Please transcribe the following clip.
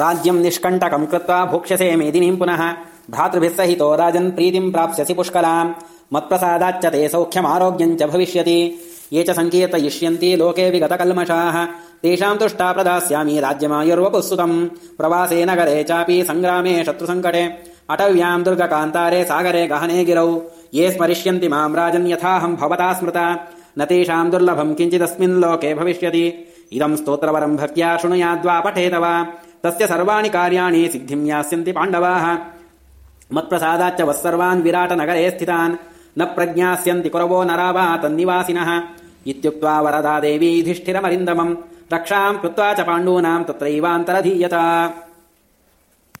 राज्यम् निष्कण्टकम् कृत्वा भोक्ष्यसे मेदिनीम् पुनः भ्रातृभिः सहितो राजन् प्रीतिम् प्राप्स्यसि पुष्कलाम्। मत्प्रसादाच्च ते सौख्यमारोग्यम् च भविष्यति। ये च सङ्कीर्तयिष्यन्ति लोके विगतकल्मषाः। तेषाम् तुष्टा प्रदास्यामि राज्यमायुर्वपुस्तुतम् प्रवासे नगरे चापि सङ्ग्रामे शत्रुसङ्कटे। अटव्याम् दुर्गकान्तारे सागरे गहने गिरौ। ये स्मरिष्यन्ति माम् राजन् यथाहम् भवता स्मृता। न तेषाम् दुर्लभम् किञ्चिदस्मिन् लोके भविष्यति। इदम् स्तोत्रवरम् भक्त्या शृणुयाद्वा पठेत वा तस्य सर्वाणि कार्याणि सिद्धिम् यास्यन्ति पाण्डवाः। मत्प्रसादाच्च वः सर्वान् विराटनगरे स्थितान्। न प्रज्ञास्यन्ति कुरवो नरा वा तन्निवासिनः। इत्युक्त्वा वरदा देवी युधिष्ठिरमरिन्दमम्। रक्षाम् कृत्वा च पाण्डूनाम् तत्रैवान्तरधीयता